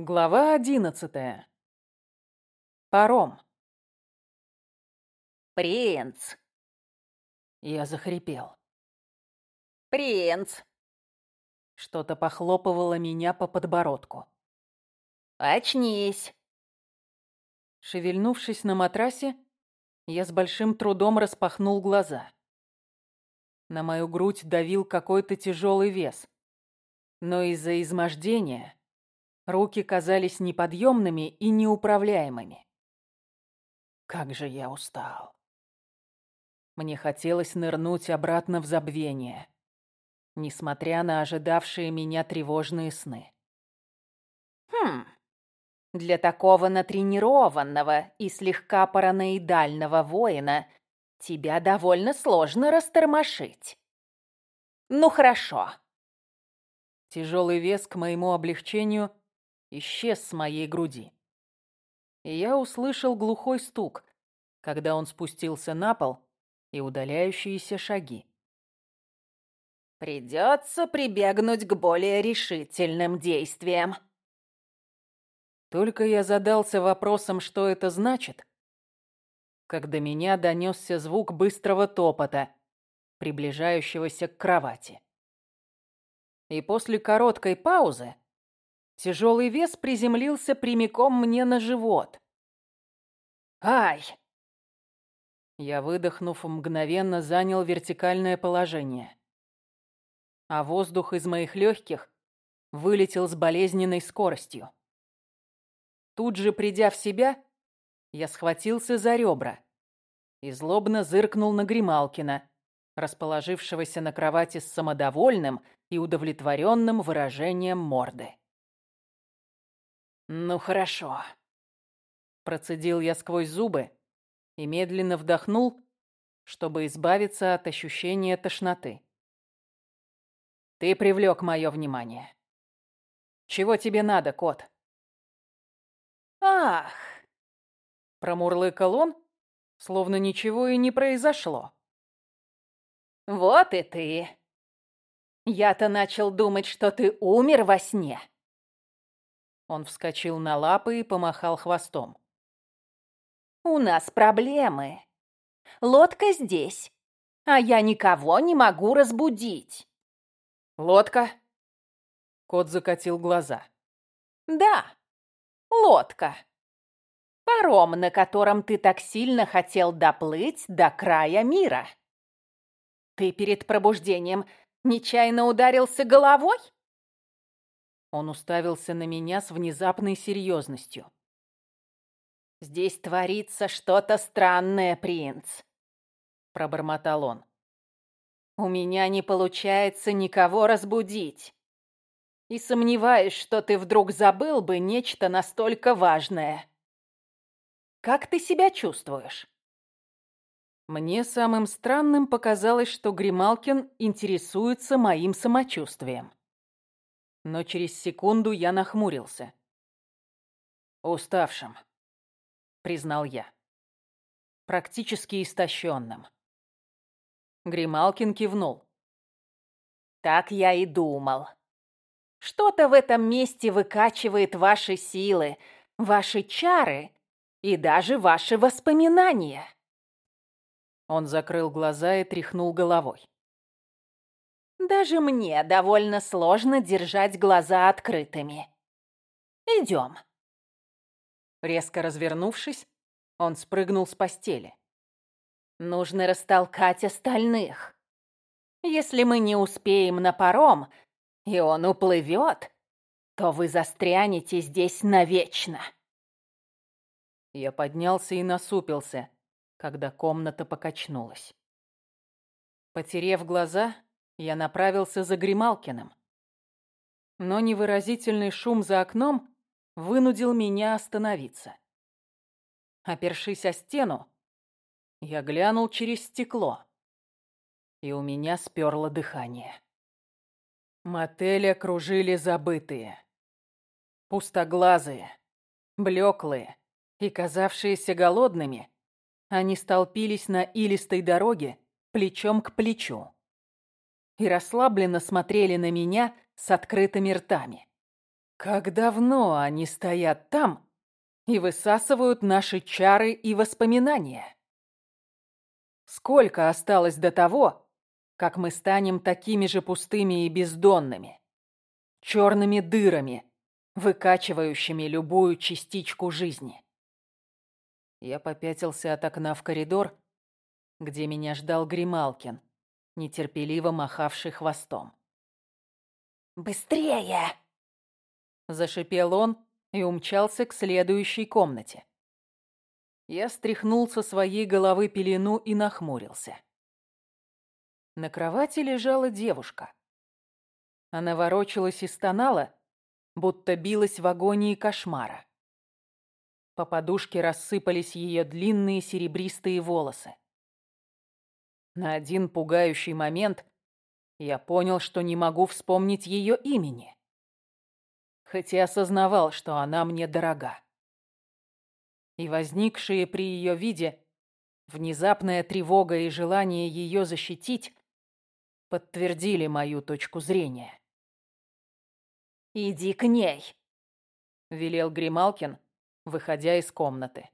Глава одиннадцатая. Паром. «Принц!» Я захрипел. «Принц!» Что-то похлопывало меня по подбородку. «Очнись!» Шевельнувшись на матрасе, я с большим трудом распахнул глаза. На мою грудь давил какой-то тяжелый вес. Но из-за измождения Руки казались неподъемными и неуправляемыми. Как же я устал. Мне хотелось нырнуть обратно в забвение, несмотря на ожидавшие меня тревожные сны. «Хм, для такого натренированного и слегка параноидального воина тебя довольно сложно растормошить. Ну хорошо». Тяжелый вес к моему облегчению исчез с моей груди. И я услышал глухой стук, когда он спустился на пол и удаляющиеся шаги. «Придется прибегнуть к более решительным действиям». Только я задался вопросом, что это значит, как до меня донесся звук быстрого топота, приближающегося к кровати. И после короткой паузы Тяжелый вес приземлился прямиком мне на живот. «Ай!» Я, выдохнув, мгновенно занял вертикальное положение. А воздух из моих легких вылетел с болезненной скоростью. Тут же, придя в себя, я схватился за ребра и злобно зыркнул на Грималкина, расположившегося на кровати с самодовольным и удовлетворенным выражением морды. «Ну хорошо». Процедил я сквозь зубы и медленно вдохнул, чтобы избавиться от ощущения тошноты. «Ты привлек мое внимание. Чего тебе надо, кот?» «Ах!» Промурлыкал он, словно ничего и не произошло. «Вот и ты! Я-то начал думать, что ты умер во сне!» Он вскочил на лапы и помахал хвостом. «У нас проблемы. Лодка здесь, а я никого не могу разбудить». «Лодка?» Кот закатил глаза. «Да, лодка. Паром, на котором ты так сильно хотел доплыть до края мира. Ты перед пробуждением нечаянно ударился головой?» Он уставился на меня с внезапной серьезностью. «Здесь творится что-то странное, принц», — пробормотал он. «У меня не получается никого разбудить. И сомневаюсь, что ты вдруг забыл бы нечто настолько важное. Как ты себя чувствуешь?» Мне самым странным показалось, что Грималкин интересуется моим самочувствием но через секунду я нахмурился. «Уставшим», — признал я. «Практически истощенным». Грималкин кивнул. «Так я и думал. Что-то в этом месте выкачивает ваши силы, ваши чары и даже ваши воспоминания». Он закрыл глаза и тряхнул головой. Даже мне довольно сложно держать глаза открытыми. Идем. Резко развернувшись, он спрыгнул с постели. Нужно растолкать остальных. Если мы не успеем на паром, и он уплывет, то вы застрянете здесь навечно. Я поднялся и насупился, когда комната покачнулась. Потерев глаза, я направился за Грималкиным. Но невыразительный шум за окном вынудил меня остановиться. Опершись о стену, я глянул через стекло, и у меня сперло дыхание. Мотели окружили забытые, пустоглазые, блеклые и казавшиеся голодными, они столпились на илистой дороге плечом к плечу и расслабленно смотрели на меня с открытыми ртами. Как давно они стоят там и высасывают наши чары и воспоминания? Сколько осталось до того, как мы станем такими же пустыми и бездонными, черными дырами, выкачивающими любую частичку жизни? Я попятился от окна в коридор, где меня ждал Грималкин, нетерпеливо махавший хвостом. «Быстрее!» Зашипел он и умчался к следующей комнате. Я стряхнул со своей головы пелену и нахмурился. На кровати лежала девушка. Она ворочалась и стонала, будто билась в агонии кошмара. По подушке рассыпались ее длинные серебристые волосы. На один пугающий момент я понял, что не могу вспомнить ее имени, хотя осознавал, что она мне дорога и возникшие при ее виде внезапная тревога и желание ее защитить подтвердили мою точку зрения. «Иди к ней», — велел Грималкин, выходя из комнаты.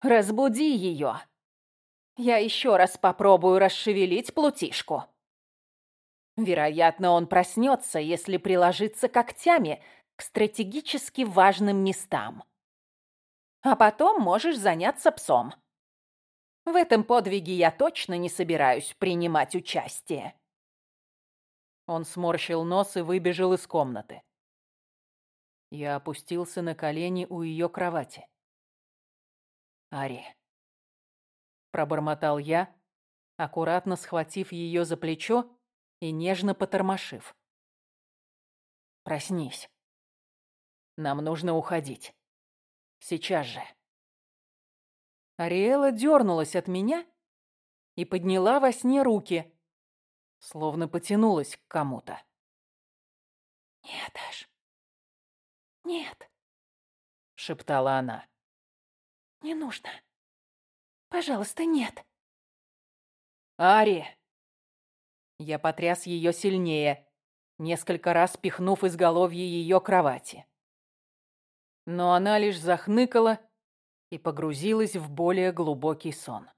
«Разбуди ее. Я еще раз попробую расшевелить плутишку. Вероятно, он проснется, если приложиться когтями к стратегически важным местам а потом можешь заняться псом. В этом подвиге я точно не собираюсь принимать участие. Он сморщил нос и выбежал из комнаты. Я опустился на колени у ее кровати. «Ари», — пробормотал я, аккуратно схватив ее за плечо и нежно потормошив. «Проснись. Нам нужно уходить». Сейчас же. Ариэла дернулась от меня и подняла во сне руки, словно потянулась к кому-то. «Нет, Аш, нет», — шептала она. «Не нужно. Пожалуйста, нет». «Ари!» Я потряс ее сильнее, несколько раз пихнув изголовье ее кровати но она лишь захныкала и погрузилась в более глубокий сон.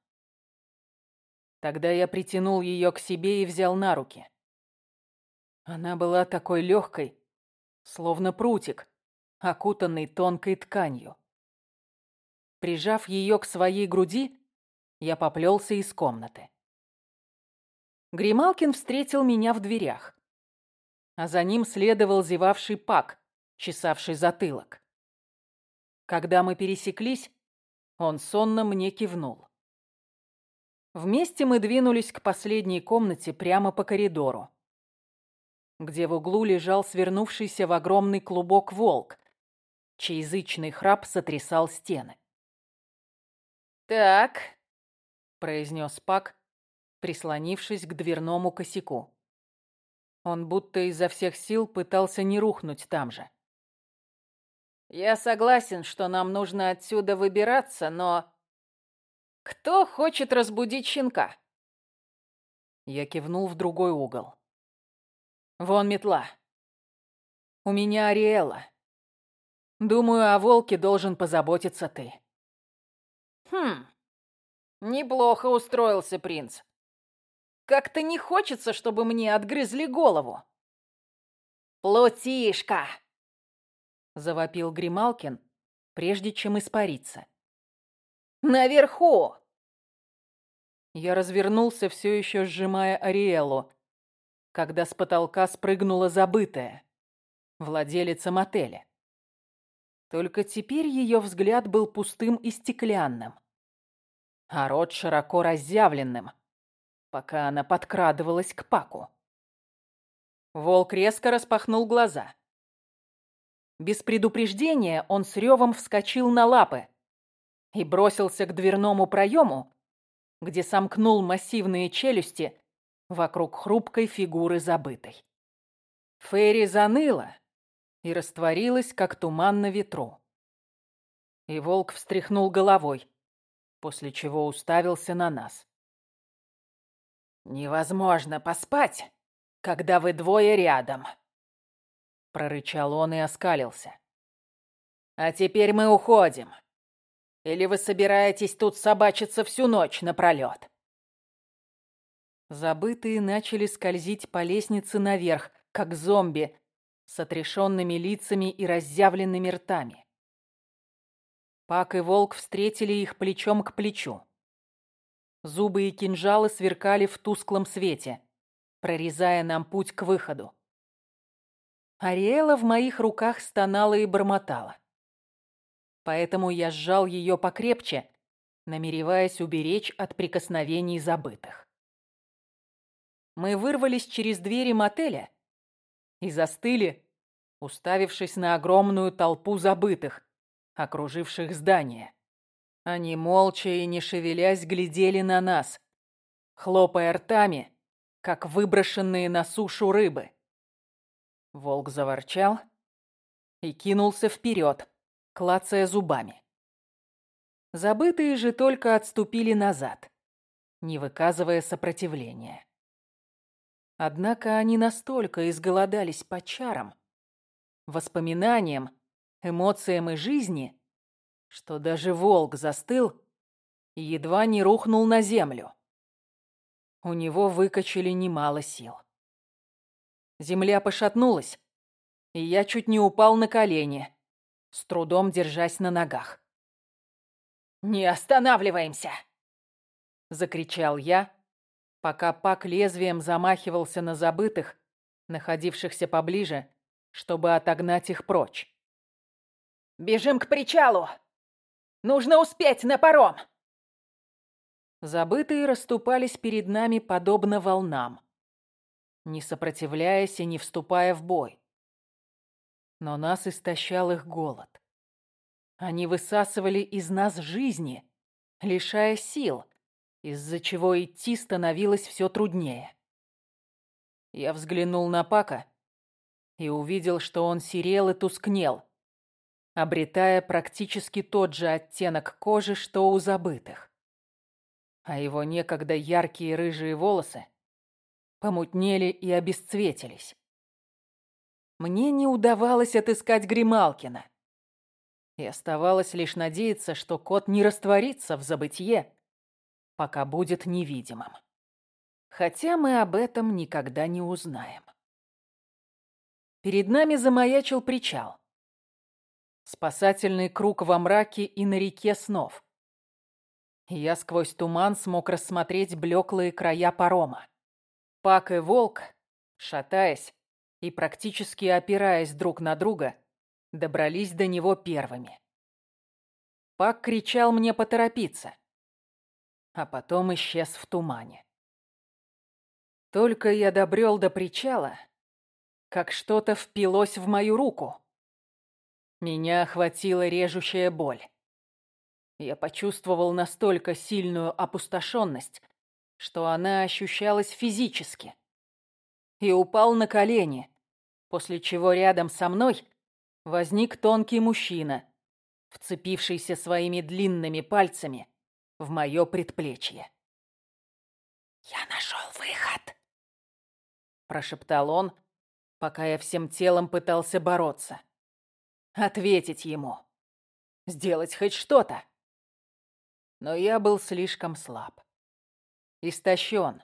Тогда я притянул ее к себе и взял на руки. Она была такой легкой, словно прутик, окутанный тонкой тканью. Прижав ее к своей груди, я поплелся из комнаты. Грималкин встретил меня в дверях, а за ним следовал зевавший пак, чесавший затылок. Когда мы пересеклись, он сонно мне кивнул. Вместе мы двинулись к последней комнате прямо по коридору, где в углу лежал свернувшийся в огромный клубок волк, чей язычный храп сотрясал стены. «Так», — произнес Пак, прислонившись к дверному косяку. Он будто изо всех сил пытался не рухнуть там же. Я согласен, что нам нужно отсюда выбираться, но... Кто хочет разбудить щенка? Я кивнул в другой угол. Вон метла. У меня Ариэла. Думаю, о волке должен позаботиться ты. Хм, неплохо устроился принц. Как-то не хочется, чтобы мне отгрызли голову. Плутишка! завопил Грималкин, прежде чем испариться. «Наверху!» Я развернулся, все еще сжимая Ариэлу, когда с потолка спрыгнула забытая, владелица мотеля. Только теперь ее взгляд был пустым и стеклянным, а рот широко разъявленным, пока она подкрадывалась к Паку. Волк резко распахнул глаза. Без предупреждения он с ревом вскочил на лапы и бросился к дверному проему, где сомкнул массивные челюсти вокруг хрупкой фигуры забытой. Фейри заныла и растворилась, как туман на ветру. И волк встряхнул головой, после чего уставился на нас. «Невозможно поспать, когда вы двое рядом», Прорычал он и оскалился. «А теперь мы уходим. Или вы собираетесь тут собачиться всю ночь напролёт?» Забытые начали скользить по лестнице наверх, как зомби, с отрешенными лицами и разъявленными ртами. Пак и Волк встретили их плечом к плечу. Зубы и кинжалы сверкали в тусклом свете, прорезая нам путь к выходу. Ариэла в моих руках стонала и бормотала. Поэтому я сжал ее покрепче, намереваясь уберечь от прикосновений забытых. Мы вырвались через двери мотеля и застыли, уставившись на огромную толпу забытых, окруживших здание. Они молча и не шевелясь глядели на нас, хлопая ртами, как выброшенные на сушу рыбы. Волк заворчал и кинулся вперед, клацая зубами. Забытые же только отступили назад, не выказывая сопротивления. Однако они настолько изголодались по чарам, воспоминаниям, эмоциям и жизни, что даже волк застыл и едва не рухнул на землю. У него выкачали немало сил. Земля пошатнулась, и я чуть не упал на колени, с трудом держась на ногах. «Не останавливаемся!» — закричал я, пока Пак лезвием замахивался на забытых, находившихся поближе, чтобы отогнать их прочь. «Бежим к причалу! Нужно успеть на паром!» Забытые расступались перед нами подобно волнам не сопротивляясь и не вступая в бой. Но нас истощал их голод. Они высасывали из нас жизни, лишая сил, из-за чего идти становилось все труднее. Я взглянул на Пака и увидел, что он серел и тускнел, обретая практически тот же оттенок кожи, что у забытых. А его некогда яркие рыжие волосы помутнели и обесцветились. Мне не удавалось отыскать Грималкина. И оставалось лишь надеяться, что кот не растворится в забытье, пока будет невидимым. Хотя мы об этом никогда не узнаем. Перед нами замаячил причал. Спасательный круг во мраке и на реке снов. Я сквозь туман смог рассмотреть блеклые края парома. Пак и Волк, шатаясь и практически опираясь друг на друга, добрались до него первыми. Пак кричал мне поторопиться, а потом исчез в тумане. Только я добрел до причала, как что-то впилось в мою руку. Меня охватила режущая боль. Я почувствовал настолько сильную опустошенность, что она ощущалась физически. И упал на колени, после чего рядом со мной возник тонкий мужчина, вцепившийся своими длинными пальцами в мое предплечье. «Я нашел выход!» Прошептал он, пока я всем телом пытался бороться. Ответить ему. Сделать хоть что-то. Но я был слишком слаб истощен,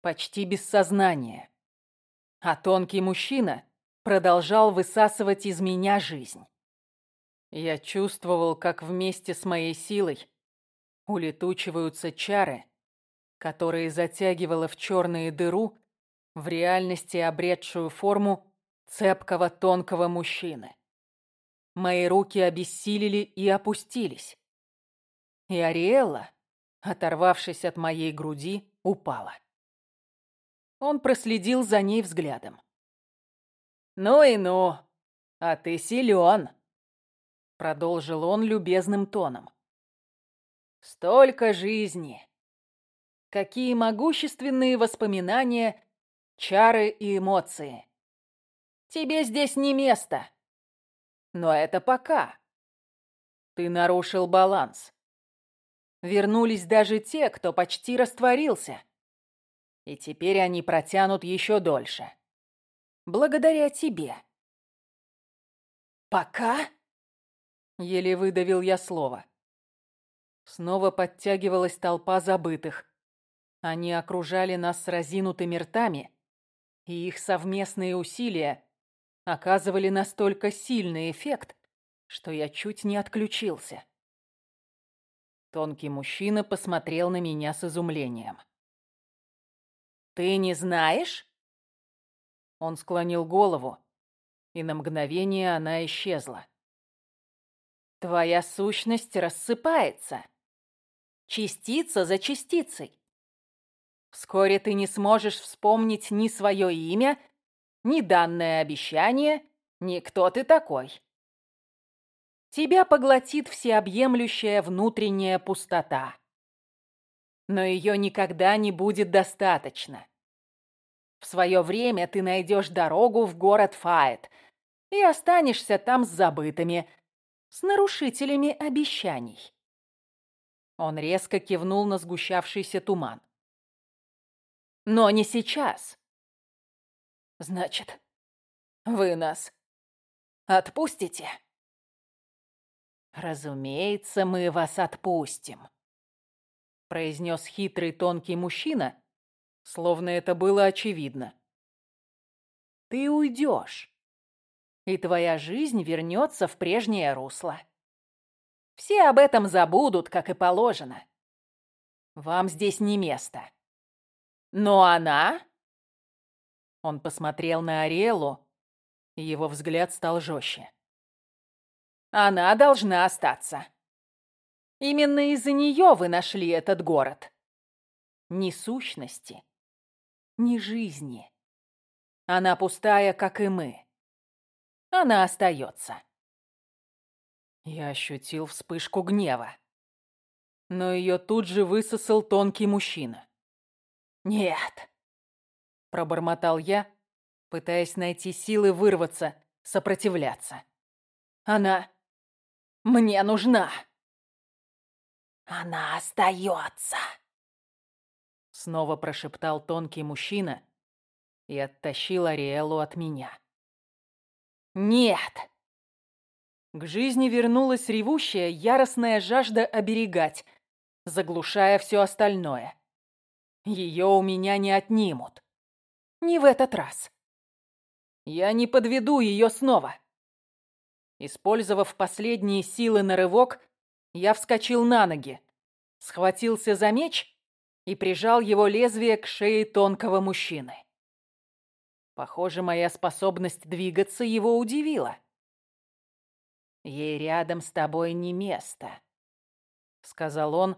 почти без сознания. А тонкий мужчина продолжал высасывать из меня жизнь. Я чувствовал, как вместе с моей силой улетучиваются чары, которые затягивала в черную дыру, в реальности обретшую форму цепкого тонкого мужчины. Мои руки обессилели и опустились. И Ариэлла, оторвавшись от моей груди, упала. Он проследил за ней взглядом. «Ну и ну, а ты силен!» Продолжил он любезным тоном. «Столько жизни! Какие могущественные воспоминания, чары и эмоции! Тебе здесь не место! Но это пока!» Ты нарушил баланс. Вернулись даже те, кто почти растворился. И теперь они протянут еще дольше. Благодаря тебе. Пока? Еле выдавил я слово. Снова подтягивалась толпа забытых. Они окружали нас с разинутыми ртами, и их совместные усилия оказывали настолько сильный эффект, что я чуть не отключился. Тонкий мужчина посмотрел на меня с изумлением. «Ты не знаешь?» Он склонил голову, и на мгновение она исчезла. «Твоя сущность рассыпается. Частица за частицей. Вскоре ты не сможешь вспомнить ни свое имя, ни данное обещание, ни кто ты такой. Тебя поглотит всеобъемлющая внутренняя пустота. Но ее никогда не будет достаточно. В свое время ты найдешь дорогу в город Фает и останешься там с забытыми, с нарушителями обещаний. Он резко кивнул на сгущавшийся туман. Но не сейчас. Значит, вы нас отпустите? Разумеется, мы вас отпустим, произнес хитрый тонкий мужчина, словно это было очевидно. Ты уйдешь, и твоя жизнь вернется в прежнее русло. Все об этом забудут, как и положено. Вам здесь не место. Но она он посмотрел на Ариэлу, и его взгляд стал жестче. «Она должна остаться. Именно из-за нее вы нашли этот город. Ни сущности, ни жизни. Она пустая, как и мы. Она остается». Я ощутил вспышку гнева. Но ее тут же высосал тонкий мужчина. «Нет, Пробормотал я, пытаясь найти силы вырваться, сопротивляться. Она мне нужна. Она остается. Снова прошептал тонкий мужчина и оттащил Ариэлу от меня. Нет. К жизни вернулась ревущая, яростная жажда оберегать, заглушая все остальное. Ее у меня не отнимут. Не в этот раз. Я не подведу ее снова. Использовав последние силы на рывок, я вскочил на ноги, схватился за меч и прижал его лезвие к шее тонкого мужчины. Похоже, моя способность двигаться его удивила. «Ей рядом с тобой не место», — сказал он,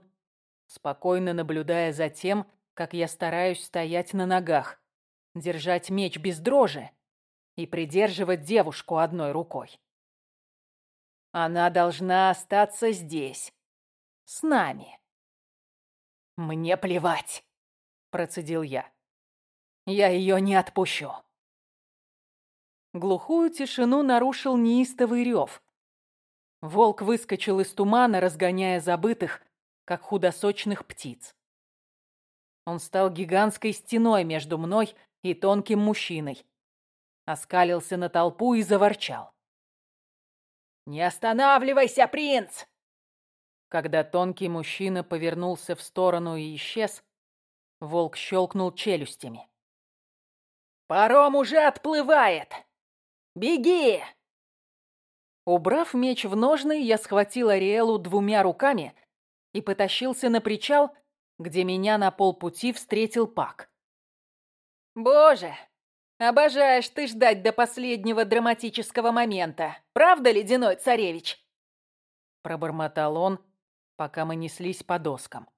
спокойно наблюдая за тем, как я стараюсь стоять на ногах, держать меч без дрожи и придерживать девушку одной рукой. Она должна остаться здесь, с нами. Мне плевать, процедил я. Я ее не отпущу. Глухую тишину нарушил неистовый рев. Волк выскочил из тумана, разгоняя забытых, как худосочных птиц. Он стал гигантской стеной между мной и тонким мужчиной. Оскалился на толпу и заворчал. «Не останавливайся, принц!» Когда тонкий мужчина повернулся в сторону и исчез, волк щелкнул челюстями. «Паром уже отплывает! Беги!» Убрав меч в ножны, я схватил Ариэлу двумя руками и потащился на причал, где меня на полпути встретил Пак. «Боже, обожаешь ты ждать до последнего драматического момента, правда, ледяной царевич?» Пробормотал он, пока мы неслись по доскам.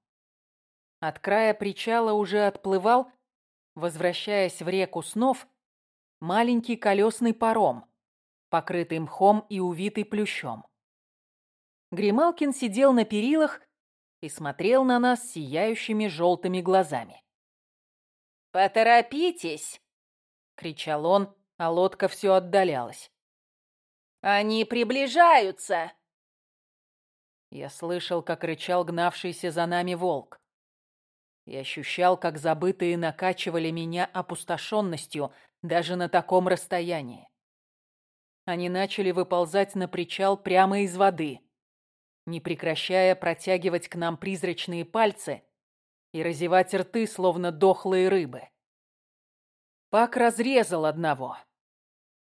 От края причала уже отплывал, возвращаясь в реку снов, маленький колесный паром, покрытый мхом и увитый плющом. Грималкин сидел на перилах и смотрел на нас сияющими желтыми глазами. «Поторопитесь!» — кричал он, а лодка все отдалялась. «Они приближаются!» Я слышал, как рычал гнавшийся за нами волк. И ощущал, как забытые накачивали меня опустошенностью даже на таком расстоянии. они начали выползать на причал прямо из воды, не прекращая протягивать к нам призрачные пальцы и разевать рты, словно дохлые рыбы. Пак разрезал одного,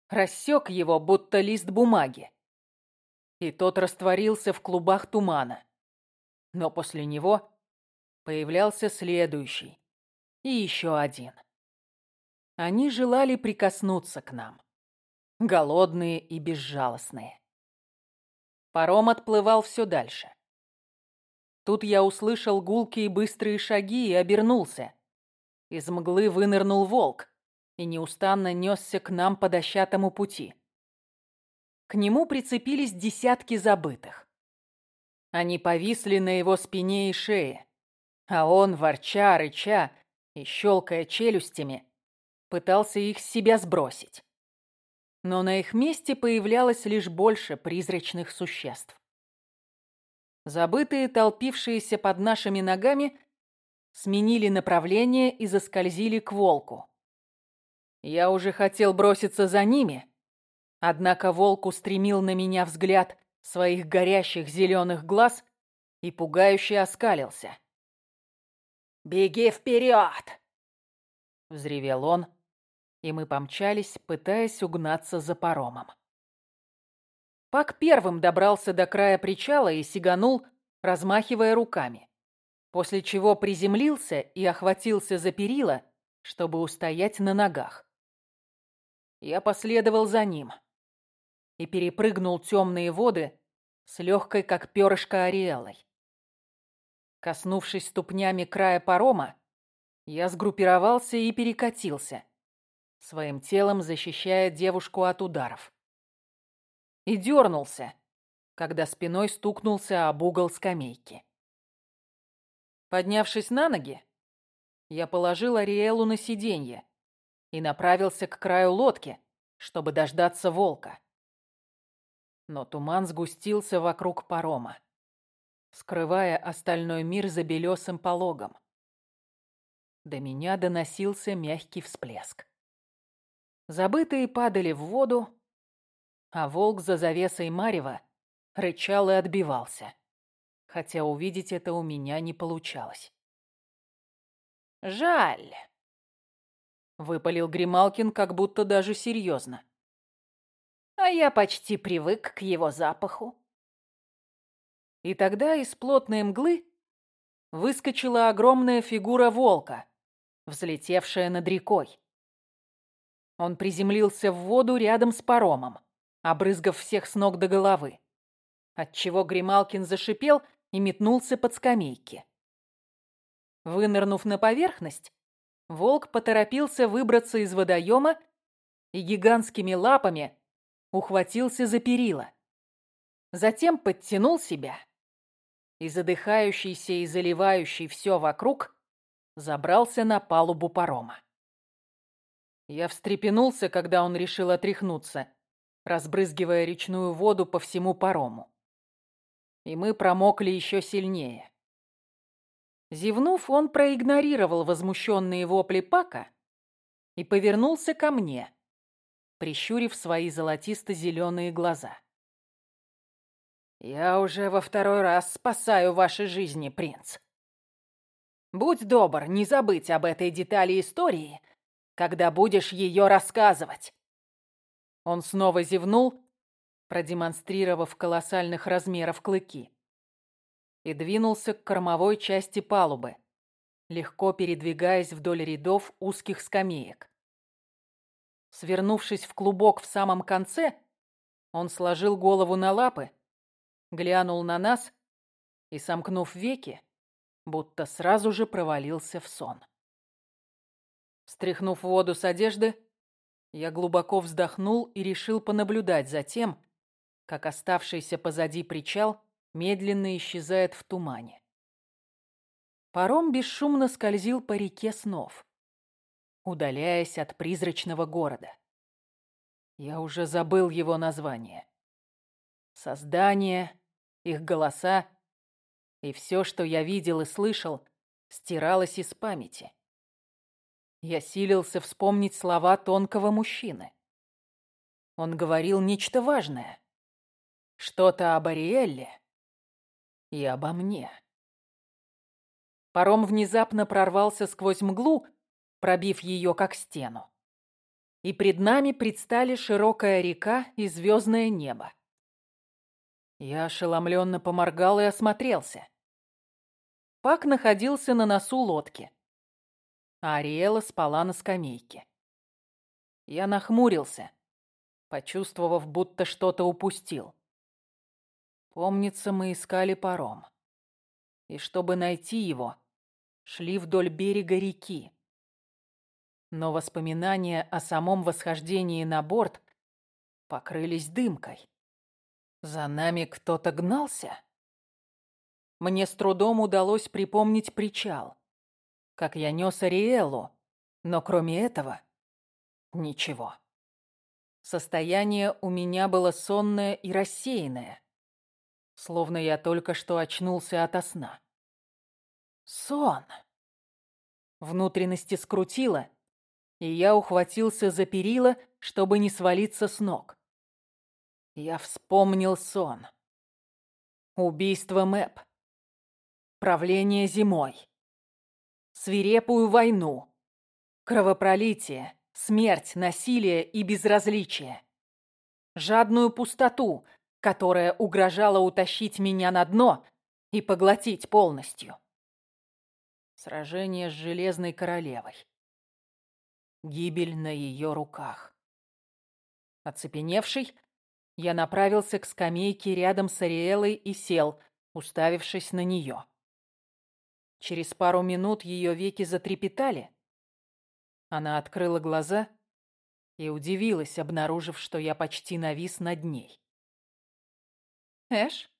рассек его, будто лист бумаги, и тот растворился в клубах тумана. Но после него появлялся следующий и еще один. Они желали прикоснуться к нам голодные и безжалостные. Паром отплывал все дальше. Тут я услышал гулкие быстрые шаги и обернулся. Из мглы вынырнул волк и неустанно несся к нам по дощатому пути. К нему прицепились десятки забытых. Они повисли на его спине и шее, а он, ворча, рыча и щелкая челюстями, пытался их с себя сбросить но на их месте появлялось лишь больше призрачных существ. Забытые, толпившиеся под нашими ногами, сменили направление и заскользили к волку. Я уже хотел броситься за ними, однако волк устремил на меня взгляд своих горящих зеленых глаз и пугающе оскалился. «Беги вперед!» — взревел он, — и мы помчались, пытаясь угнаться за паромом. Пак первым добрался до края причала и сиганул, размахивая руками, после чего приземлился и охватился за перила, чтобы устоять на ногах. Я последовал за ним и перепрыгнул темные воды с легкой, как перышко, ариэлой. Коснувшись ступнями края парома, я сгруппировался и перекатился, своим телом защищая девушку от ударов. И дернулся, когда спиной стукнулся об угол скамейки. Поднявшись на ноги, я положил Ариэлу на сиденье и направился к краю лодки, чтобы дождаться волка. Но туман сгустился вокруг парома, скрывая остальной мир за белесым пологом. До меня доносился мягкий всплеск. Забытые падали в воду, а волк за завесой Марева рычал и отбивался, хотя увидеть это у меня не получалось. «Жаль», — выпалил Грималкин как будто даже серьезно. «А я почти привык к его запаху». И тогда из плотной мглы выскочила огромная фигура волка, взлетевшая над рекой. Он приземлился в воду рядом с паромом, обрызгав всех с ног до головы, отчего Грималкин зашипел и метнулся под скамейки. Вынырнув на поверхность, волк поторопился выбраться из водоема и гигантскими лапами ухватился за перила. Затем подтянул себя и, задыхающийся и заливающий все вокруг, забрался на палубу парома. Я встрепенулся, когда он решил отряхнуться, разбрызгивая речную воду по всему парому. И мы промокли еще сильнее. Зевнув, он проигнорировал возмущенные вопли Пака и повернулся ко мне, прищурив свои золотисто-зеленые глаза. «Я уже во второй раз спасаю ваши жизни, принц. Будь добр, не забыть об этой детали истории когда будешь ее рассказывать». Он снова зевнул, продемонстрировав колоссальных размеров клыки, и двинулся к кормовой части палубы, легко передвигаясь вдоль рядов узких скамеек. Свернувшись в клубок в самом конце, он сложил голову на лапы, глянул на нас и, сомкнув веки, будто сразу же провалился в сон. Стряхнув воду с одежды, я глубоко вздохнул и решил понаблюдать за тем, как оставшийся позади причал медленно исчезает в тумане. Паром бесшумно скользил по реке снов, удаляясь от призрачного города. Я уже забыл его название. Создание, их голоса и все, что я видел и слышал, стиралось из памяти. Я силился вспомнить слова тонкого мужчины. Он говорил нечто важное. Что-то об Ариэлле и обо мне. Паром внезапно прорвался сквозь мглу, пробив ее как стену. И пред нами предстали широкая река и звездное небо. Я ошеломленно поморгал и осмотрелся. Пак находился на носу лодки, а Ариэла спала на скамейке. Я нахмурился, почувствовав, будто что-то упустил. Помнится, мы искали паром. И чтобы найти его, шли вдоль берега реки. Но воспоминания о самом восхождении на борт покрылись дымкой. За нами кто-то гнался? Мне с трудом удалось припомнить причал, как я нес Ариэлу, но кроме этого ничего. Состояние у меня было сонное и рассеянное, словно я только что очнулся ото сна. Сон. Внутренности скрутило, и я ухватился за перила, чтобы не свалиться с ног. Я вспомнил сон. Убийство Мэп. Правление зимой. Свирепую войну. Кровопролитие, смерть, насилие и безразличие. Жадную пустоту, которая угрожала утащить меня на дно и поглотить полностью. Сражение с Железной Королевой. Гибель на ее руках. Оцепеневший, я направился к скамейке рядом с Ариэлой и сел, уставившись на нее. Через пару минут ее веки затрепетали. Она открыла глаза и удивилась, обнаружив, что я почти навис над ней. «Эш?»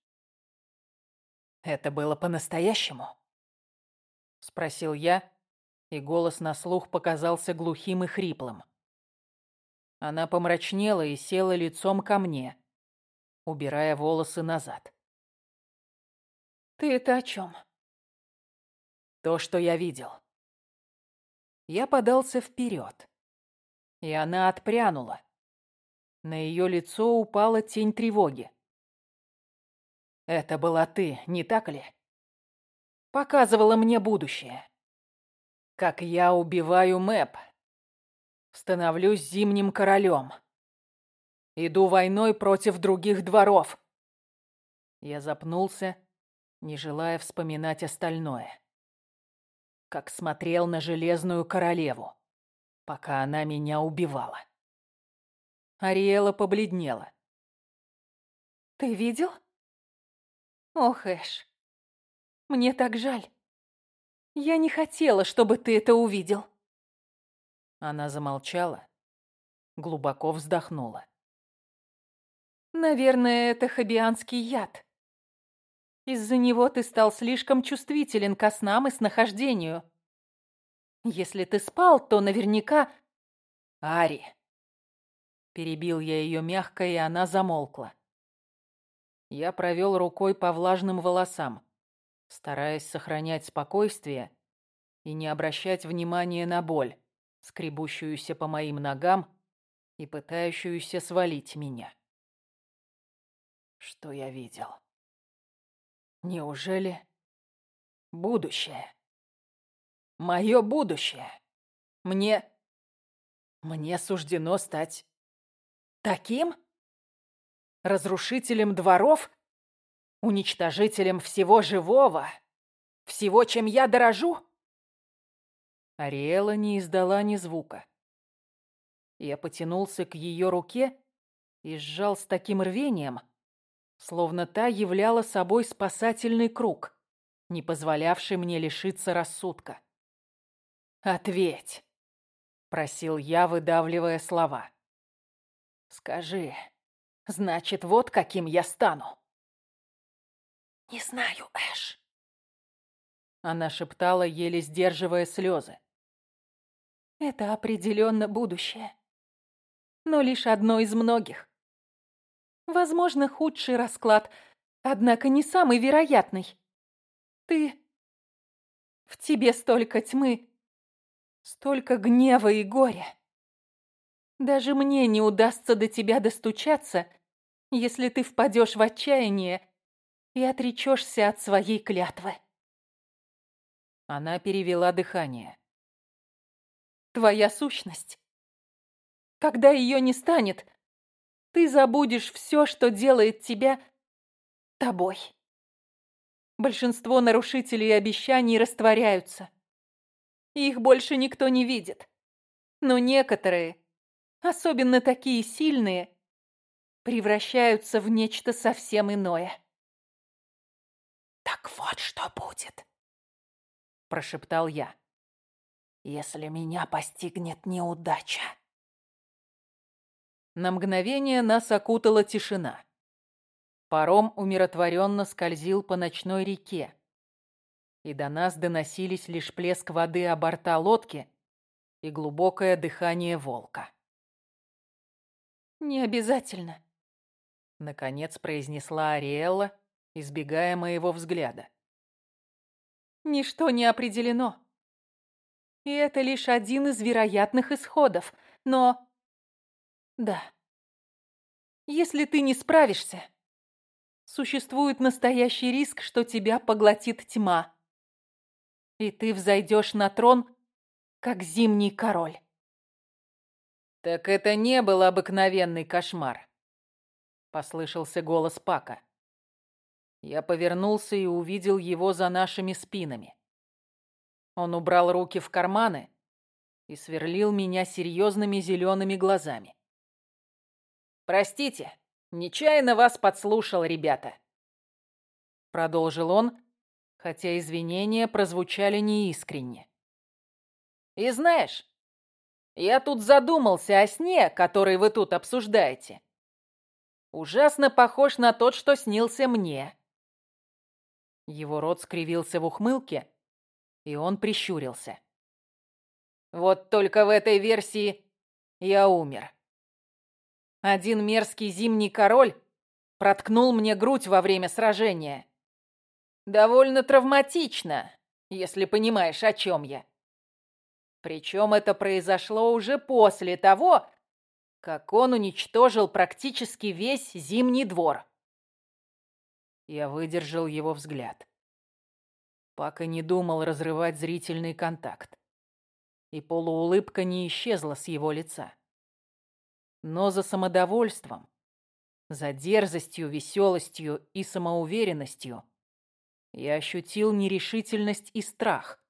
«Это было по-настоящему?» — спросил я, и голос на слух показался глухим и хриплым. Она помрачнела и села лицом ко мне, убирая волосы назад. «Ты это о чем? «То, что я видел». Я подался вперед, и она отпрянула. На ее лицо упала тень тревоги. «Это была ты, не так ли?» показывала мне будущее. Как я убиваю Мэп. Становлюсь зимним королем. Иду войной против других дворов. Я запнулся, не желая вспоминать остальное. Как смотрел на Железную Королеву, пока она меня убивала. Ариэла побледнела. «Ты видел?» «Ох, Эш, мне так жаль. Я не хотела, чтобы ты это увидел. Она замолчала, глубоко вздохнула. Наверное, это хабианский яд. Из-за него ты стал слишком чувствителен ко снам и снахождению. Если ты спал, то наверняка... Ари. Перебил я ее мягко, и она замолкла. Я провел рукой по влажным волосам стараясь сохранять спокойствие и не обращать внимания на боль, скребущуюся по моим ногам и пытающуюся свалить меня. Что я видел? Неужели будущее? Мое будущее. Мне... Мне суждено стать таким? Разрушителем дворов Уничтожителем всего живого? Всего, чем я дорожу? Ариэла не издала ни звука. Я потянулся к ее руке и сжал с таким рвением, словно та являла собой спасательный круг, не позволявший мне лишиться рассудка. «Ответь!» — просил я, выдавливая слова. «Скажи, значит, вот каким я стану?» «Не знаю, Эш». Она шептала, еле сдерживая слезы. «Это определенно будущее. Но лишь одно из многих. Возможно, худший расклад, однако не самый вероятный. Ты... В тебе столько тьмы, столько гнева и горя. Даже мне не удастся до тебя достучаться, если ты впадешь в отчаяние и отречешься от своей клятвы. Она перевела дыхание. Твоя сущность. Когда ее не станет, ты забудешь все, что делает тебя тобой. Большинство нарушителей обещаний растворяются. Их больше никто не видит. Но некоторые, особенно такие сильные, превращаются в нечто совсем иное. «Так вот что будет», — прошептал я, — «если меня постигнет неудача». На мгновение нас окутала тишина. Паром умиротворенно скользил по ночной реке, и до нас доносились лишь плеск воды о борта лодки и глубокое дыхание волка. «Не обязательно», — наконец произнесла Ариэлла, избегая моего взгляда. «Ничто не определено. И это лишь один из вероятных исходов. Но... Да. Если ты не справишься, существует настоящий риск, что тебя поглотит тьма. И ты взойдешь на трон, как зимний король. «Так это не был обыкновенный кошмар», — послышался голос Пака. Я повернулся и увидел его за нашими спинами. Он убрал руки в карманы и сверлил меня серьезными зелеными глазами. «Простите, Нечаянно вас подслушал, ребята. Продолжил он, хотя извинения прозвучали неискренне. И знаешь, я тут задумался о сне, который вы тут обсуждаете. Ужасно похож на тот, что снился мне. Его рот скривился в ухмылке, и он прищурился. Вот только в этой версии я умер. Один мерзкий зимний король проткнул мне грудь во время сражения. Довольно травматично, если понимаешь, о чем я. Причем это произошло уже после того, как он уничтожил практически весь Зимний двор. Я выдержал его взгляд. Пака не думал разрывать зрительный контакт. И полуулыбка не исчезла с его лица. Но за самодовольством, за дерзостью, веселостью и самоуверенностью я ощутил нерешительность и страх,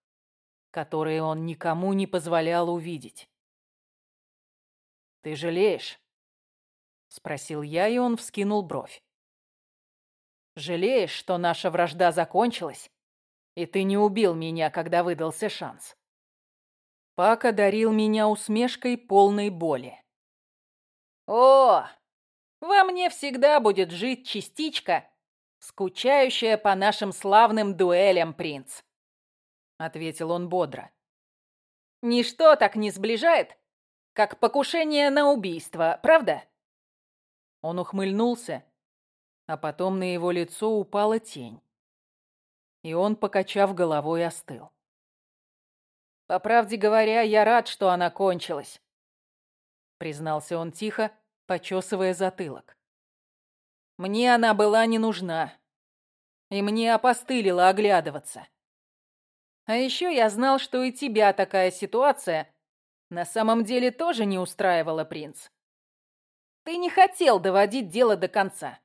которые он никому не позволял увидеть. «Ты жалеешь?» — спросил я, и он вскинул бровь. «Жалеешь, что наша вражда закончилась, и ты не убил меня, когда выдался шанс?» Пак одарил меня усмешкой полной боли. О, во мне всегда будет жить частичка, скучающая по нашим славным дуэлям, принц, ответил он бодро. Ничто так не сближает, как покушение на убийство, правда? Он ухмыльнулся, а потом на его лицо упала тень. И он, покачав головой, остыл. По правде говоря, я рад, что она кончилась признался он тихо, почесывая затылок. Мне она была не нужна, и мне опостылило оглядываться. А еще я знал, что и тебя такая ситуация на самом деле тоже не устраивала, принц. Ты не хотел доводить дело до конца.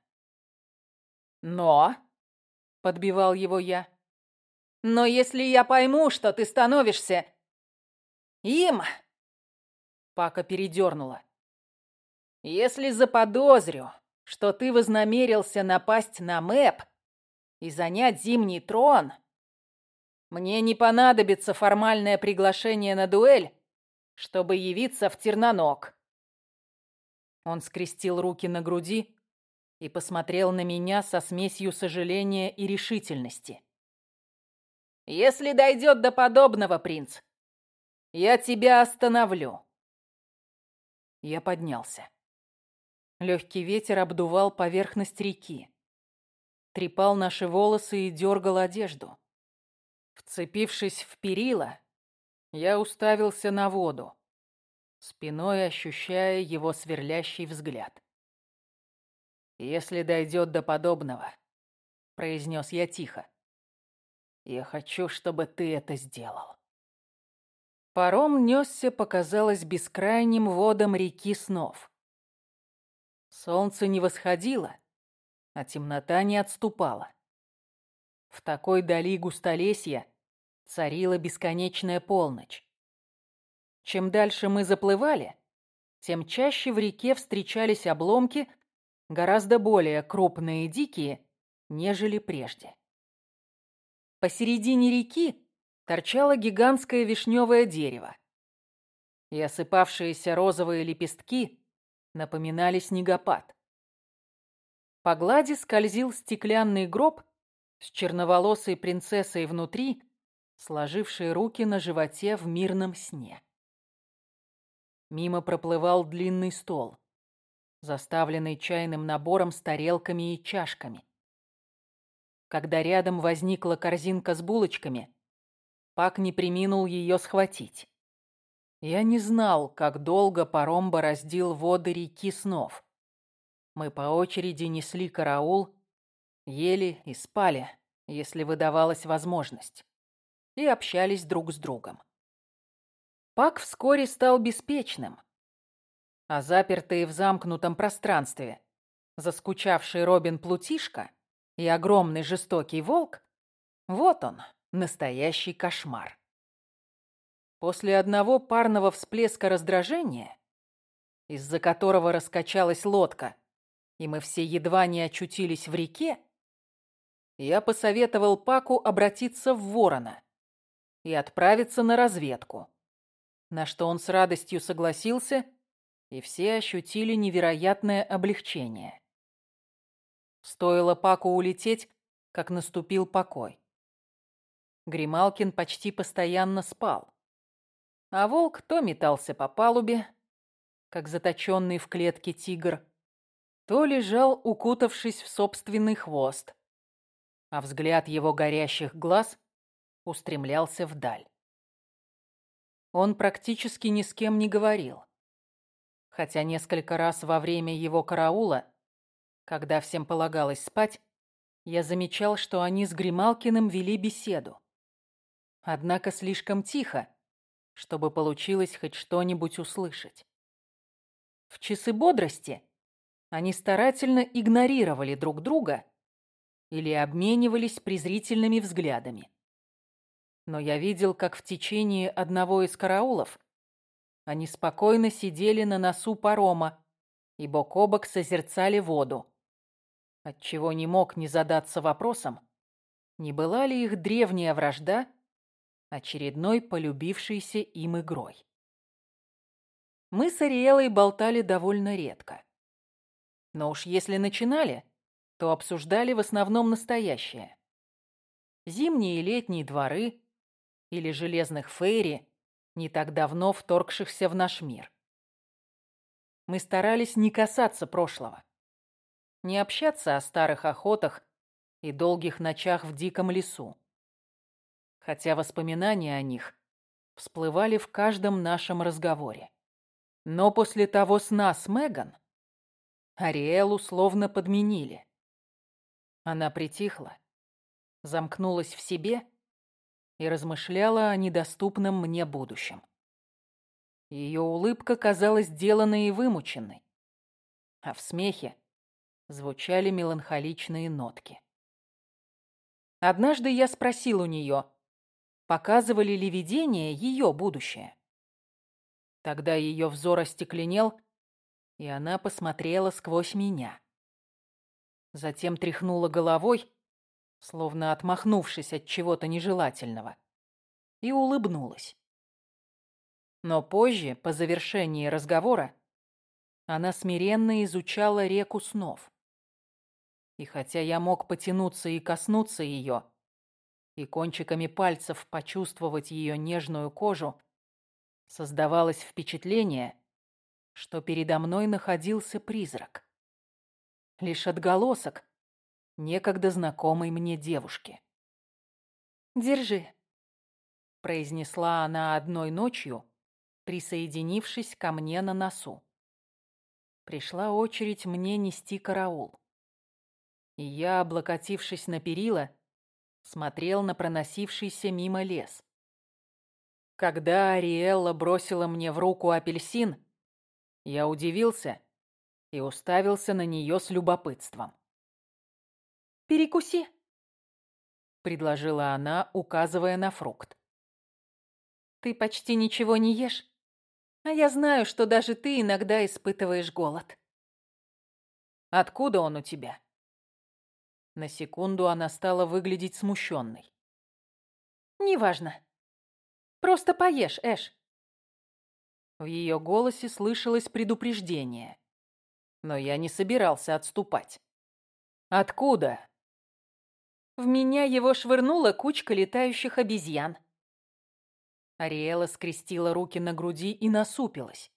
Но, подбивал его я, но если я пойму, что ты становишься им, Пака передернула. «Если заподозрю, что ты вознамерился напасть на Мэп и занять Зимний трон, мне не понадобится формальное приглашение на дуэль, чтобы явиться в Терноног». Он скрестил руки на груди и посмотрел на меня со смесью сожаления и решительности. «Если дойдет до подобного, принц, я тебя остановлю. Я поднялся. Легкий ветер обдувал поверхность реки. Трепал наши волосы и дергал одежду. Вцепившись в перила, я уставился на воду. спиной ощущая его сверлящий взгляд. «Если дойдет до подобного», — произнес я тихо, — «я хочу, чтобы ты это сделал». Паром несся, показалось, бескрайним водом реки снов. Солнце не восходило, а темнота не отступала. В такой дали густолесья царила бесконечная полночь. Чем дальше мы заплывали, тем чаще в реке встречались обломки, гораздо более крупные и дикие, нежели прежде. Посередине реки торчало гигантское вишневое дерево, и осыпавшиеся розовые лепестки напоминали снегопад. По глади скользил стеклянный гроб с черноволосой принцессой внутри, сложившей руки на животе в мирном сне. Мимо проплывал длинный стол, заставленный чайным набором с тарелками и чашками. Когда рядом возникла корзинка с булочками, Пак не приминул ее схватить. Я не знал, как долго паром бороздил воды реки снов. Мы по очереди несли караул, ели и спали, если выдавалась возможность, и общались друг с другом. Пак вскоре стал беспечным, а запертые в замкнутом пространстве заскучавший Робин Плутишка и огромный жестокий волк, вот он, настоящий кошмар. После одного парного всплеска раздражения, из-за которого раскачалась лодка, и мы все едва не очутились в реке, я посоветовал Паку обратиться в Ворона и отправиться на разведку, на что он с радостью согласился, и все ощутили невероятное облегчение. Стоило Паку улететь, как наступил покой. Грималкин почти постоянно спал, а волк то метался по палубе, как заточенный в клетке тигр, то лежал, укутавшись в собственный хвост, а взгляд его горящих глаз устремлялся вдаль. Он практически ни с кем не говорил, хотя несколько раз во время его караула, когда всем полагалось спать, я замечал, что они с Грималкиным вели беседу. Однако слишком тихо, чтобы получилось хоть что-нибудь услышать. В часы бодрости они старательно игнорировали друг друга или обменивались презрительными взглядами. Но я видел, как в течение одного из караулов они спокойно сидели на носу парома и бок о бок созерцали воду, отчего не мог не задаться вопросом, не была ли их древняя вражда очередной полюбившейся им игрой. Мы с Ариэлой болтали довольно редко. Но уж если начинали, то обсуждали в основном настоящее. Зимние и летние дворы или железных фейри, не так давно вторгшихся в наш мир. Мы старались не касаться прошлого, не общаться о старых охотах и долгих ночах в диком лесу. Хотя воспоминания о них всплывали в каждом нашем разговоре. Но после того сна с Меган Ариэлу словно подменили. Она притихла, замкнулась в себе и размышляла о недоступном мне будущем. Ее улыбка казалась деланной и вымученной, а в смехе звучали меланхоличные нотки. Однажды я спросил у нее, показывали ли видения ее будущее. Тогда ее взор остекленел, и она посмотрела сквозь меня. Затем тряхнула головой, словно отмахнувшись от чего-то нежелательного, и улыбнулась. Но позже, по завершении разговора, она смиренно изучала реку снов. И хотя я мог потянуться и коснуться ее, и кончиками пальцев почувствовать ее нежную кожу, создавалось впечатление, что передо мной находился призрак. Лишь отголосок некогда знакомой мне девушки. «Держи», — произнесла она одной ночью, присоединившись ко мне на носу. Пришла очередь мне нести караул. И я, облокотившись на перила, смотрел на проносившийся мимо лес. Когда Ариэлла бросила мне в руку апельсин, я удивился и уставился на нее с любопытством. «Перекуси», — предложила она, указывая на фрукт. «Ты почти ничего не ешь, а я знаю, что даже ты иногда испытываешь голод». «Откуда он у тебя?» На секунду она стала выглядеть смущенной. «Неважно. Просто поешь, Эш». В ее голосе слышалось предупреждение. Но я не собирался отступать. «Откуда?» В меня его швырнула кучка летающих обезьян. Ариэла скрестила руки на груди и насупилась.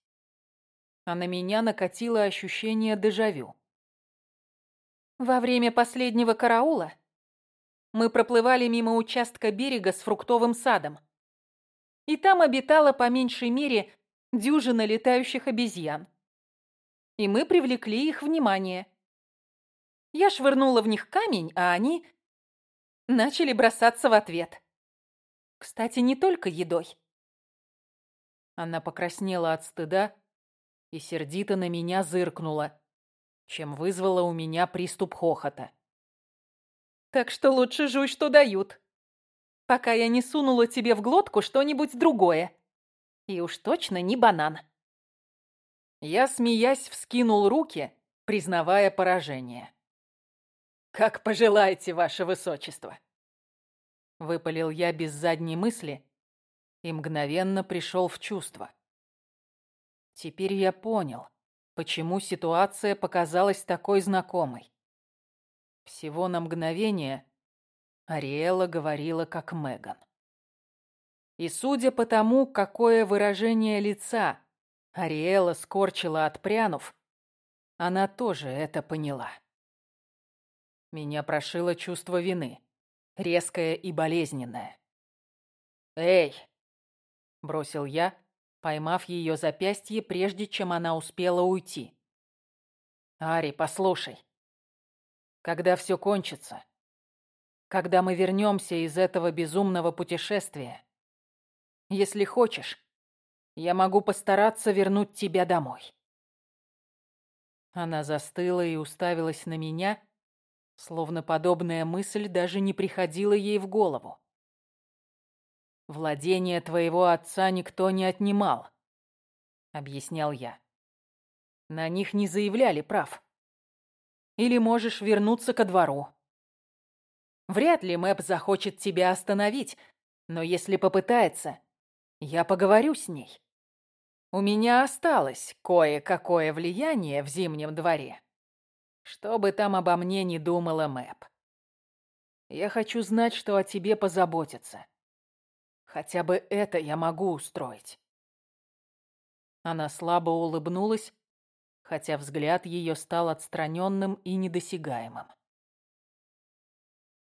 А на меня накатило ощущение дежавю. Во время последнего караула мы проплывали мимо участка берега с фруктовым садом. И там обитала по меньшей мере дюжина летающих обезьян. И мы привлекли их внимание. Я швырнула в них камень, а они начали бросаться в ответ. Кстати, не только едой. Она покраснела от стыда и сердито на меня зыркнула, чем вызвала у меня приступ хохота. Так что лучше жуй, что дают, пока я не сунула тебе в глотку что-нибудь другое. И уж точно не банан. Я, смеясь, вскинул руки, признавая поражение. «Как пожелаете, ваше высочество!» Выпалил я без задней мысли и мгновенно пришел в чувство. Теперь я понял, почему ситуация показалась такой знакомой. Всего на мгновение Ариэла говорила как Меган. И судя по тому, какое выражение лица Ариэла скорчила отпрянув, она тоже это поняла. Меня прошило чувство вины, резкое и болезненное. «Эй!» — бросил я, поймав ее запястье, прежде чем она успела уйти. «Ари, послушай. Когда все кончится, когда мы вернемся из этого безумного путешествия, если хочешь, я могу постараться вернуть тебя домой». Она застыла и уставилась на меня, словно подобная мысль даже не приходила ей в голову. «Владение твоего отца никто не отнимал», — объяснял я. «На них не заявляли прав. Или можешь вернуться ко двору. Вряд ли Мэп захочет тебя остановить, но если попытается, я поговорю с ней. У меня осталось кое-какое влияние в Зимнем дворе. Что бы там обо мне не думала Мэп. Я хочу знать, что о тебе позаботятся. Хотя бы это я могу устроить. Она слабо улыбнулась, хотя взгляд ее стал отстраненным и недосягаемым.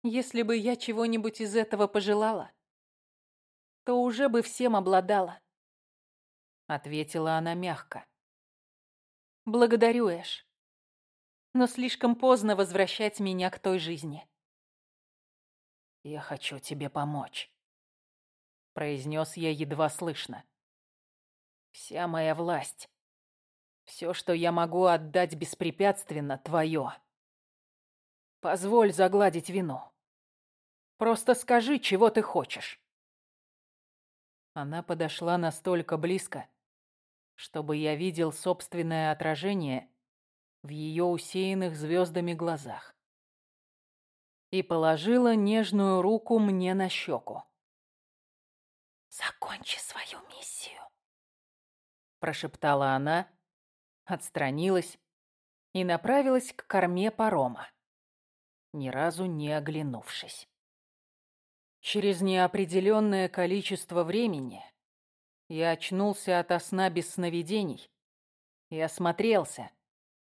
Если бы я чего-нибудь из этого пожелала, то уже бы всем обладала. Ответила она мягко. Благодарю, Эш. Но слишком поздно возвращать меня к той жизни. Я хочу тебе помочь произнес я едва слышно. Вся моя власть, все, что я могу отдать беспрепятственно, твое. Позволь загладить вину. Просто скажи, чего ты хочешь. Она подошла настолько близко, чтобы я видел собственное отражение в ее усеянных звездами глазах. И положила нежную руку мне на щеку. «Закончи свою миссию», — прошептала она, отстранилась и направилась к корме парома, ни разу не оглянувшись. Через неопределенное количество времени я очнулся ото сна без сновидений и осмотрелся,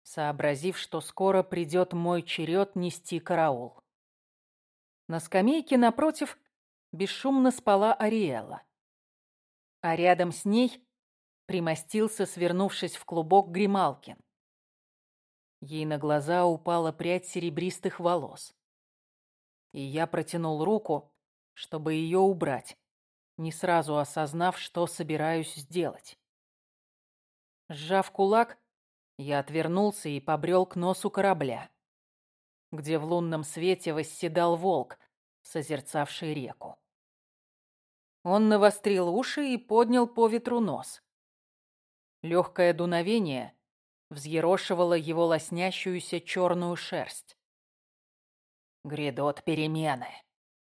сообразив, что скоро придет мой черед нести караул. На скамейке напротив бесшумно спала Ариэла а рядом с ней примостился, свернувшись в клубок Грималкин. Ей на глаза упала прядь серебристых волос. И я протянул руку, чтобы ее убрать, не сразу осознав, что собираюсь сделать. Сжав кулак, я отвернулся и побрел к носу корабля, где в лунном свете восседал волк, созерцавший реку. Он навострил уши и поднял по ветру нос. Легкое дуновение взъерошивало его лоснящуюся черную шерсть. «Грядут перемены»,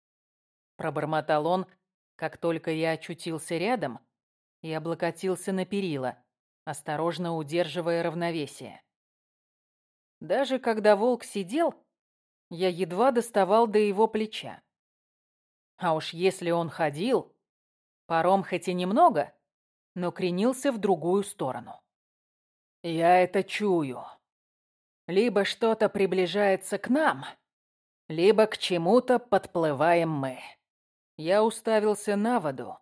— пробормотал он, как только я очутился рядом и облокотился на перила, осторожно удерживая равновесие. Даже когда волк сидел, я едва доставал до его плеча. А уж если он ходил, паром хоть и немного, но кренился в другую сторону. Я это чую. Либо что-то приближается к нам, либо к чему-то подплываем мы. Я уставился на воду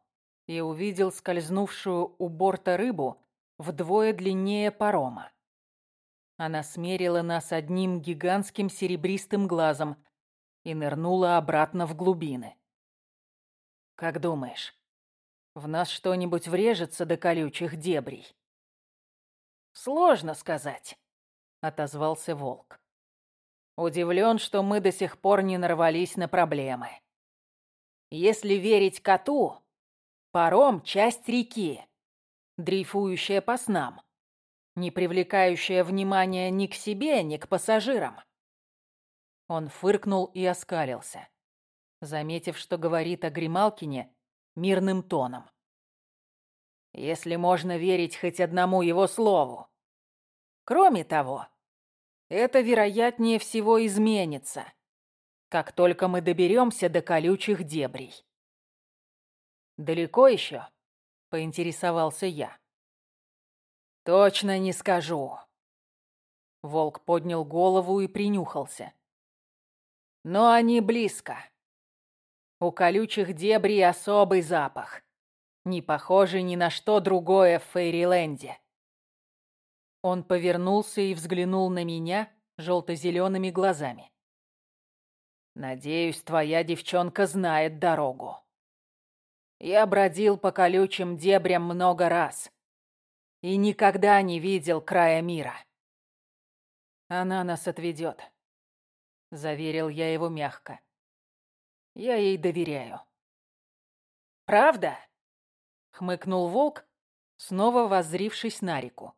и увидел скользнувшую у борта рыбу вдвое длиннее парома. Она смерила нас одним гигантским серебристым глазом и нырнула обратно в глубины. «Как думаешь, в нас что-нибудь врежется до колючих дебрей?» «Сложно сказать», — отозвался волк. Удивлен, что мы до сих пор не нарвались на проблемы. Если верить коту, паром — часть реки, дрейфующая по снам, не привлекающая внимания ни к себе, ни к пассажирам. Он фыркнул и оскалился, заметив, что говорит о Грималкине мирным тоном. Если можно верить хоть одному его слову. Кроме того, это, вероятнее всего, изменится, как только мы доберемся до колючих дебрей. «Далеко еще?» — поинтересовался я. «Точно не скажу». Волк поднял голову и принюхался. «Но они близко. У колючих дебрей особый запах, не похожий ни на что другое в Фейриленде». Он повернулся и взглянул на меня желто-зелеными глазами. «Надеюсь, твоя девчонка знает дорогу. Я бродил по колючим дебрям много раз» и никогда не видел края мира. Она нас отведет, заверил я его мягко. Я ей доверяю. Правда? хмыкнул волк, снова воззрившись на реку.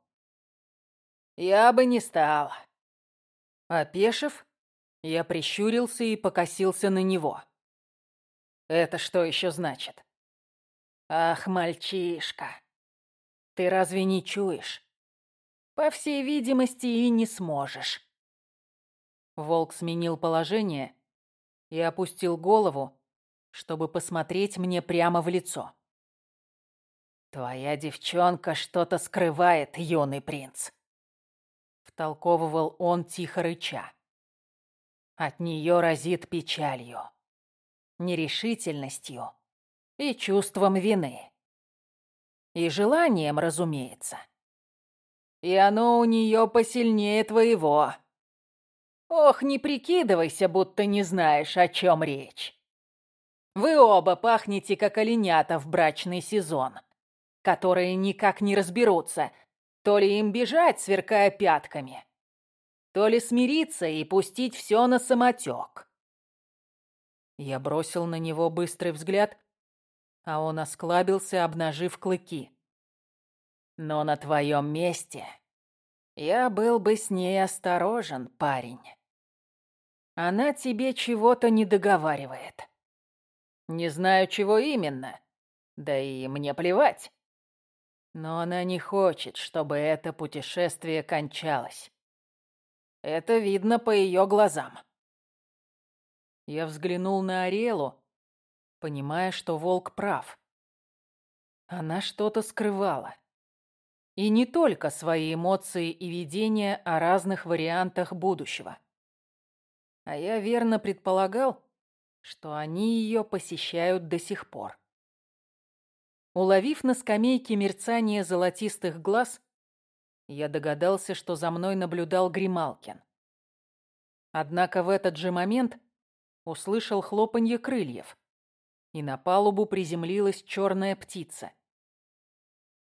Я бы не стал. Опешив, я прищурился и покосился на него. Это что еще значит? Ах, мальчишка. Ты разве не чуешь? По всей видимости, и не сможешь. Волк сменил положение и опустил голову, чтобы посмотреть мне прямо в лицо. «Твоя девчонка что-то скрывает, юный принц», — втолковывал он тихо рыча. «От нее разит печалью, нерешительностью и чувством вины. И желанием, разумеется. И оно у нее посильнее твоего. Ох, не прикидывайся, будто не знаешь, о чем речь. Вы оба пахнете, как оленята в брачный сезон, которые никак не разберутся, то ли им бежать, сверкая пятками, то ли смириться и пустить все на самотек. Я бросил на него быстрый взгляд а он осклабился, обнажив клыки. «Но на твоем месте я был бы с ней осторожен, парень. Она тебе чего-то не договаривает. Не знаю, чего именно, да и мне плевать. Но она не хочет, чтобы это путешествие кончалось. Это видно по ее глазам. Я взглянул на Арелу, понимая, что волк прав. Она что-то скрывала. И не только свои эмоции и видения о разных вариантах будущего. А я верно предполагал, что они ее посещают до сих пор. Уловив на скамейке мерцание золотистых глаз, я догадался, что за мной наблюдал Грималкин. Однако в этот же момент услышал хлопанье крыльев, и на палубу приземлилась черная птица.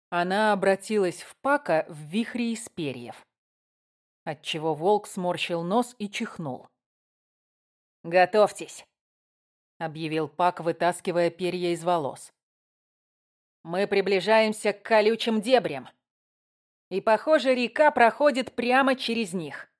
Она обратилась в Пака в вихре из перьев, отчего волк сморщил нос и чихнул. «Готовьтесь!» — объявил Пак, вытаскивая перья из волос. «Мы приближаемся к колючим дебрям, и, похоже, река проходит прямо через них.